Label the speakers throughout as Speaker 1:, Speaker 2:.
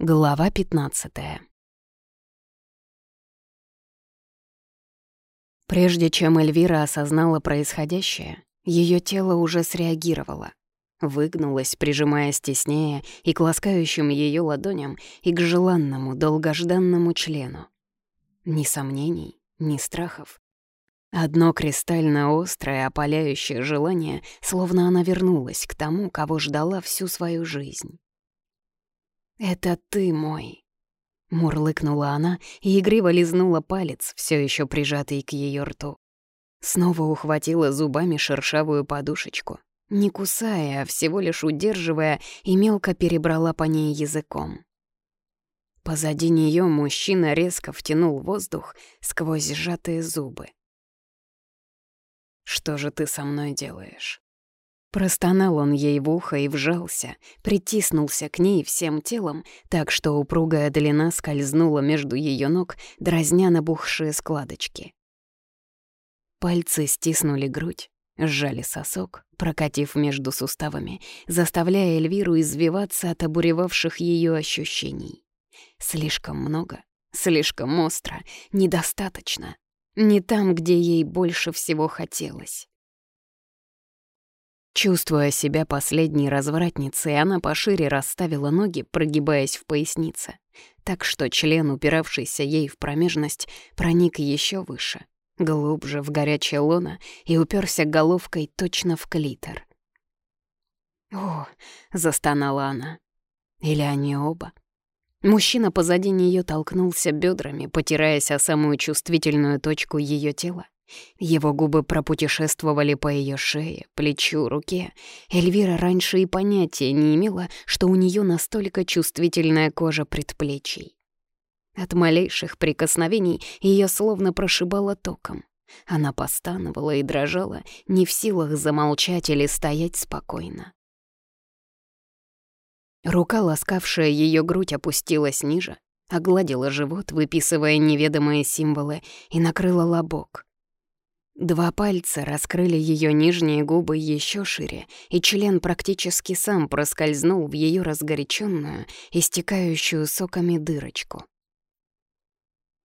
Speaker 1: Глава 15 Прежде чем Эльвира осознала происходящее, ее тело уже среагировало. Выгнулось, прижимаясь теснее и к ласкающим ее ладоням, и к желанному, долгожданному члену. Ни сомнений, ни страхов. Одно кристально острое, опаляющее желание, словно она вернулась к тому, кого ждала всю свою жизнь. «Это ты мой!» Мурлыкнула она и игриво лизнула палец, все еще прижатый к ее рту. Снова ухватила зубами шершавую подушечку, не кусая, а всего лишь удерживая, и мелко перебрала по ней языком. Позади нее мужчина резко втянул воздух сквозь сжатые зубы. «Что же ты со мной делаешь?» Простонал он ей в ухо и вжался, притиснулся к ней всем телом, так что упругая длина скользнула между ее ног, дразня набухшие складочки. Пальцы стиснули грудь, сжали сосок, прокатив между суставами, заставляя Эльвиру извиваться от обуревавших ее ощущений. Слишком много, слишком остро, недостаточно. Не там, где ей больше всего хотелось. Чувствуя себя последней развратницей, она пошире расставила ноги, прогибаясь в пояснице, так что член, упиравшийся ей в промежность, проник еще выше, глубже в горячее лоно и уперся головкой точно в клитор. «О!» — застонала она. «Или они оба?» Мужчина позади нее толкнулся бедрами, потираясь о самую чувствительную точку ее тела, его губы пропутешествовали по ее шее, плечу, руке. Эльвира раньше и понятия не имела, что у нее настолько чувствительная кожа предплечий. От малейших прикосновений ее словно прошибало током. Она постановала и дрожала, не в силах замолчать или стоять спокойно. Рука, ласкавшая ее грудь, опустилась ниже, огладила живот, выписывая неведомые символы, и накрыла лобок. Два пальца раскрыли ее нижние губы еще шире, и член практически сам проскользнул в ее разгоряченную, истекающую соками дырочку.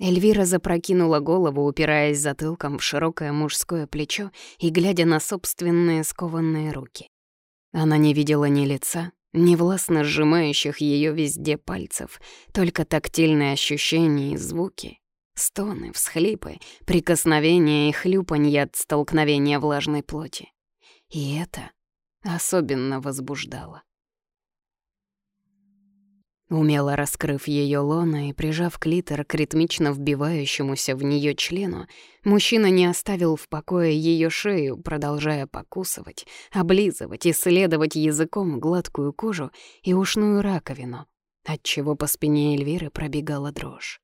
Speaker 1: Эльвира запрокинула голову, упираясь затылком в широкое мужское плечо и глядя на собственные скованные руки. Она не видела ни лица, ни властно сжимающих ее везде пальцев, только тактильные ощущения и звуки, Стоны, всхлипы, прикосновения и хлюпанье от столкновения влажной плоти. И это особенно возбуждало. Умело раскрыв ее лона и прижав клитор к ритмично вбивающемуся в нее члену, мужчина не оставил в покое ее шею, продолжая покусывать, облизывать, исследовать языком гладкую кожу и ушную раковину, отчего по спине Эльвиры пробегала дрожь.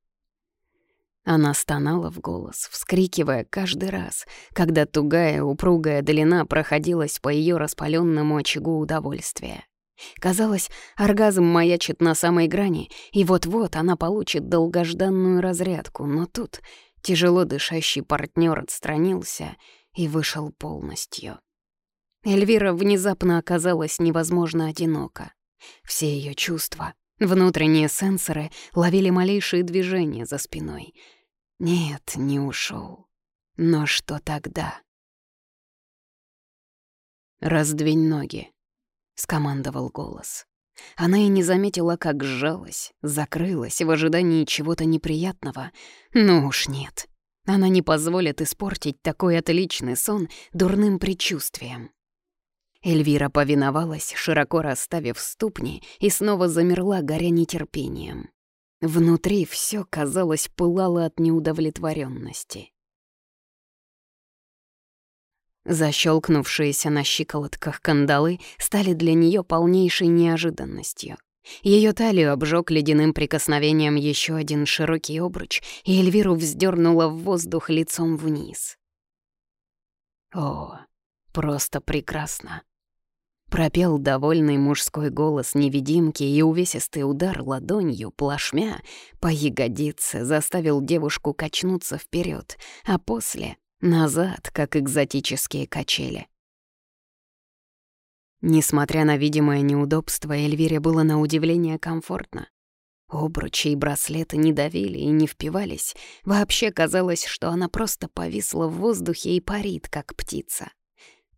Speaker 1: Она стонала в голос, вскрикивая каждый раз, когда тугая, упругая длина проходилась по ее распаленному очагу удовольствия. Казалось, оргазм маячит на самой грани, и вот-вот она получит долгожданную разрядку, но тут тяжело дышащий партнер отстранился и вышел полностью. Эльвира внезапно оказалась невозможно одинока. Все ее чувства, внутренние сенсоры ловили малейшие движения за спиной — нет, не ушел. Но что тогда? «Раздвинь ноги», — скомандовал голос. Она и не заметила, как сжалась, закрылась в ожидании чего-то неприятного. Ну уж нет. Она не позволит испортить такой отличный сон дурным предчувствием. Эльвира повиновалась, широко расставив ступни, и снова замерла, горя нетерпением. Внутри все, казалось, пылало от неудовлетворенности. Защелкнувшиеся на щиколотках кандалы стали для нее полнейшей неожиданностью. Ее талию обжег ледяным прикосновением еще один широкий обруч, и Эльвиру вздернула в воздух лицом вниз. О, просто прекрасно. Пропел довольный мужской голос невидимки и увесистый удар ладонью, плашмя, по ягодице заставил девушку качнуться вперед, а после — назад, как экзотические качели. Несмотря на видимое неудобство, Эльвире было на удивление комфортно. Обручи и браслеты не давили и не впивались. Вообще казалось, что она просто повисла в воздухе и парит, как птица.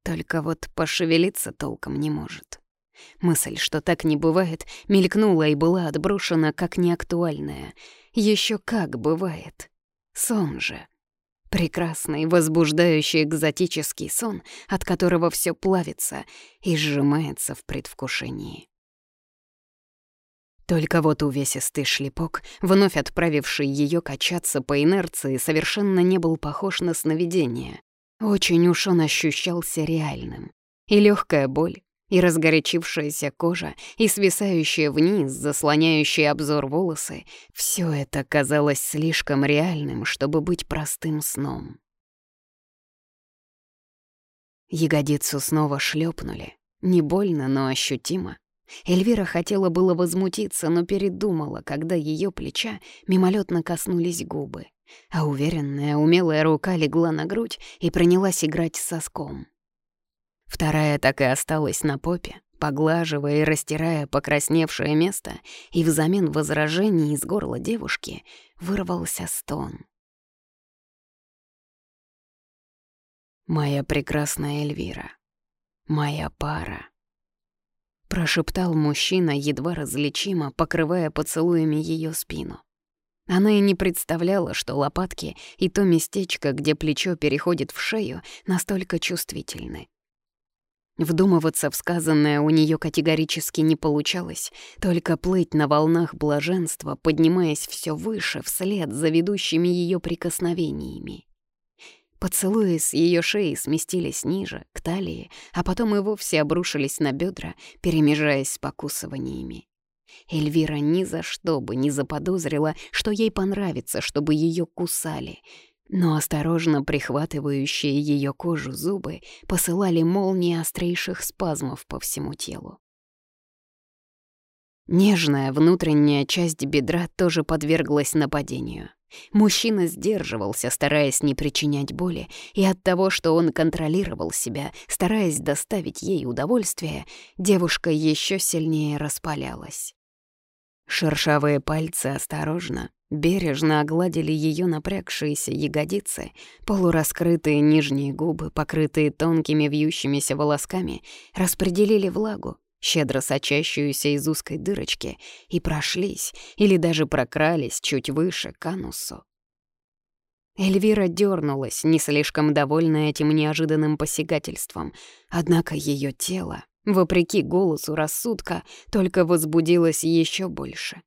Speaker 1: Только вот пошевелиться толком не может. Мысль, что так не бывает, мелькнула и была отброшена как неактуальная. Еще как бывает. Сон же. Прекрасный, возбуждающий экзотический сон, от которого все плавится и сжимается в предвкушении. Только вот увесистый шлепок, вновь отправивший ее качаться по инерции, совершенно не был похож на сновидение. Очень уж он ощущался реальным. И легкая боль, и разгорячившаяся кожа, и свисающие вниз, заслоняющие обзор волосы — все это казалось слишком реальным, чтобы быть простым сном. Ягодицу снова шлепнули. Не больно, но ощутимо. Эльвира хотела было возмутиться, но передумала, когда ее плеча мимолетно коснулись губы, а уверенная, умелая рука легла на грудь и принялась играть соском. Вторая так и осталась на попе, поглаживая и растирая покрасневшее место, и взамен возражений из горла девушки вырвался стон. «Моя прекрасная Эльвира, моя пара», прошептал мужчина, едва различимо, покрывая поцелуями ее спину. Она и не представляла, что лопатки и то местечко, где плечо переходит в шею, настолько чувствительны. Вдумываться в сказанное у нее категорически не получалось, только плыть на волнах блаженства, поднимаясь все выше вслед за ведущими ее прикосновениями. Поцелуи с ее шеи сместились ниже, к талии, а потом и вовсе обрушились на бедра, перемежаясь с покусываниями. Эльвира ни за что бы не заподозрила, что ей понравится, чтобы ее кусали, но осторожно прихватывающие ее кожу зубы посылали молнии острейших спазмов по всему телу. Нежная внутренняя часть бедра тоже подверглась нападению — Мужчина сдерживался, стараясь не причинять боли, и от того, что он контролировал себя, стараясь доставить ей удовольствие, девушка еще сильнее распалялась. Шершавые пальцы осторожно, бережно огладили ее напрягшиеся ягодицы, полураскрытые нижние губы, покрытые тонкими вьющимися волосками, распределили влагу, щедро сочащуюся из узкой дырочки, и прошлись, или даже прокрались чуть выше к анусу. Эльвира дернулась, не слишком довольная этим неожиданным посягательством, однако ее тело, вопреки голосу рассудка, только возбудилось еще больше.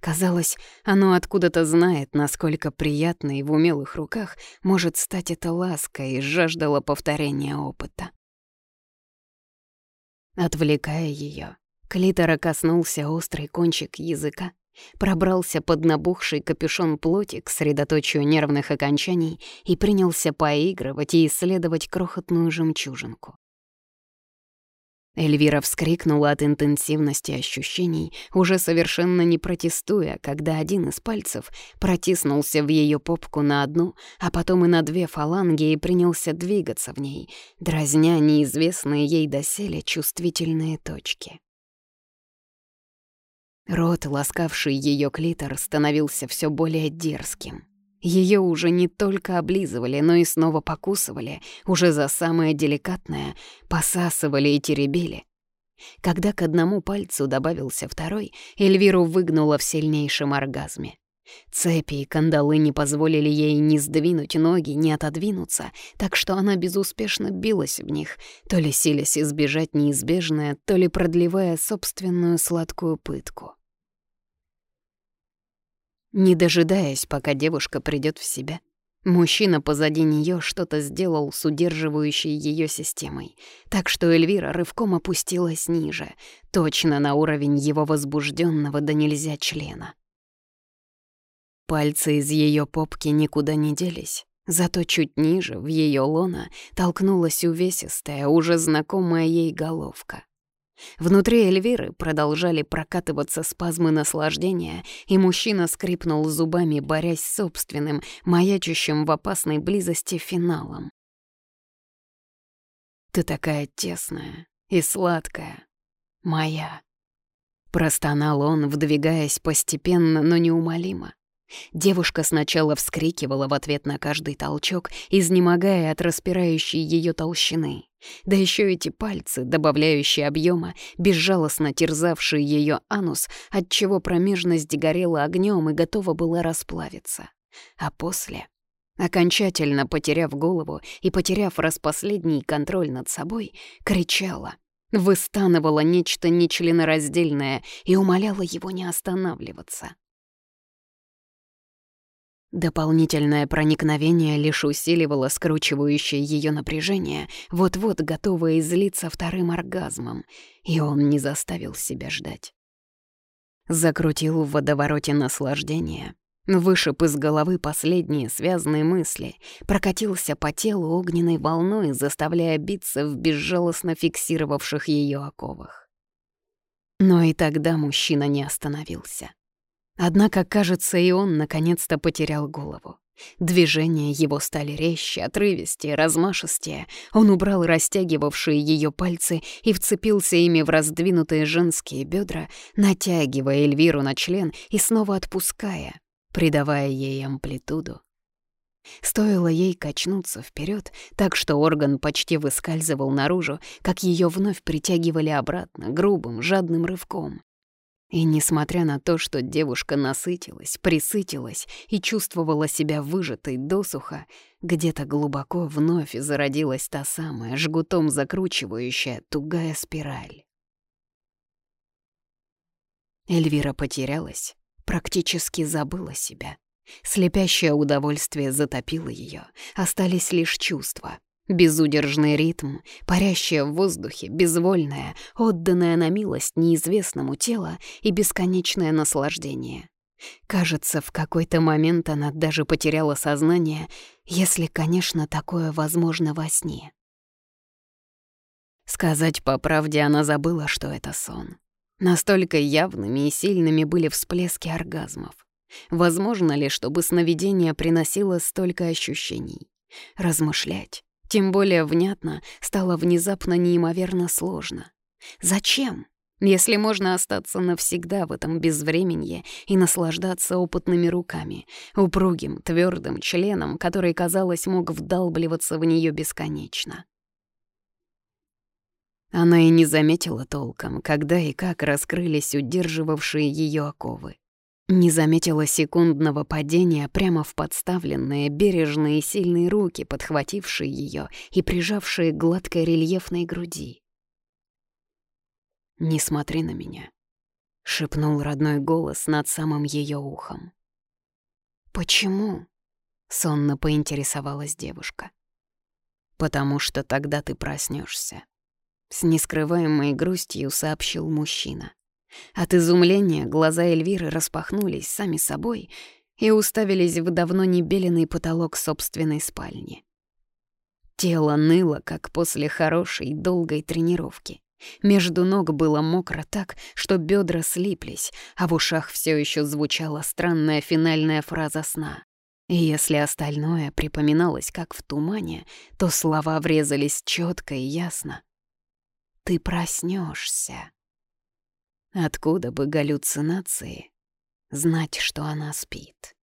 Speaker 1: Казалось, оно откуда-то знает, насколько приятной в умелых руках может стать эта ласка и жаждало повторения опыта. Отвлекая ее, клитора коснулся острый кончик языка, пробрался под набухший капюшон плоти к средоточию нервных окончаний и принялся поигрывать и исследовать крохотную жемчужинку. Эльвира вскрикнула от интенсивности ощущений, уже совершенно не протестуя, когда один из пальцев протиснулся в ее попку на одну, а потом и на две фаланги и принялся двигаться в ней, дразня неизвестные ей доселе чувствительные точки. Рот, ласкавший ее клитор, становился все более дерзким. Ее уже не только облизывали, но и снова покусывали, уже за самое деликатное, посасывали и теребили. Когда к одному пальцу добавился второй, Эльвиру выгнула в сильнейшем оргазме. Цепи и кандалы не позволили ей ни сдвинуть ноги, ни отодвинуться, так что она безуспешно билась в них, то ли силясь избежать неизбежное, то ли продлевая собственную сладкую пытку. Не дожидаясь, пока девушка придет в себя, мужчина позади нее что-то сделал с удерживающей ее системой, так что Эльвира рывком опустилась ниже, точно на уровень его возбужденного да нельзя члена. Пальцы из ее попки никуда не делись, зато чуть ниже, в ее лона, толкнулась увесистая, уже знакомая ей головка. Внутри Эльвиры продолжали прокатываться спазмы наслаждения, и мужчина скрипнул зубами, борясь с собственным, маячущим в опасной близости финалом. «Ты такая тесная и сладкая, моя». Простонал он, вдвигаясь постепенно, но неумолимо. Девушка сначала вскрикивала в ответ на каждый толчок, изнемогая от распирающей ее толщины. Да еще эти пальцы, добавляющие объема, безжалостно терзавшие ее анус, отчего промежность горела огнем и готова была расплавиться. А после, окончательно потеряв голову и потеряв распоследний контроль над собой, кричала, выстанывала нечто нечленораздельное и умоляла его не останавливаться. Дополнительное проникновение лишь усиливало скручивающее ее напряжение, вот-вот готовое излиться вторым оргазмом, и он не заставил себя ждать. Закрутил в водовороте наслаждения, вышиб из головы последние связанные мысли, прокатился по телу огненной волной, заставляя биться в безжалостно фиксировавших ее оковах. Но и тогда мужчина не остановился. Однако, кажется, и он наконец-то потерял голову. Движения его стали резче, отрывистее, размашистее. Он убрал растягивавшие ее пальцы и вцепился ими в раздвинутые женские бедра, натягивая Эльвиру на член и снова отпуская, придавая ей амплитуду. Стоило ей качнуться вперед, так что орган почти выскальзывал наружу, как ее вновь притягивали обратно грубым, жадным рывком. И несмотря на то, что девушка насытилась, присытилась и чувствовала себя выжатой досуха, где-то глубоко вновь зародилась та самая жгутом закручивающая тугая спираль. Эльвира потерялась, практически забыла себя. Слепящее удовольствие затопило ее, остались лишь чувства — Безудержный ритм, парящее в воздухе, безвольное, отданное на милость неизвестному тело и бесконечное наслаждение. Кажется, в какой-то момент она даже потеряла сознание, если, конечно, такое возможно во сне. Сказать по правде она забыла, что это сон. Настолько явными и сильными были всплески оргазмов. Возможно ли, чтобы сновидение приносило столько ощущений? Размышлять, тем более внятно стало внезапно неимоверно сложно. Зачем? Если можно остаться навсегда в этом безвременье и наслаждаться опытными руками, упругим, твердым членом, который, казалось, мог вдалбливаться в нее бесконечно. Она и не заметила толком, когда и как раскрылись удерживавшие ее оковы. Не заметила секундного падения прямо в подставленные, бережные и сильные руки, подхватившие ее и прижавшие гладкой рельефной груди. «Не смотри на меня», — шепнул родной голос над самым ее ухом. «Почему?» — сонно поинтересовалась девушка. «Потому что тогда ты проснешься. с нескрываемой грустью сообщил мужчина. От изумления глаза Эльвиры распахнулись сами собой и уставились в давно небеленный потолок собственной спальни. Тело ныло, как после хорошей долгой тренировки. Между ног было мокро так, что бедра слиплись, а в ушах все еще звучала странная финальная фраза сна. И если остальное припоминалось как в тумане, то слова врезались четко и ясно. «Ты проснешься. Откуда бы галлюцинации знать, что она спит?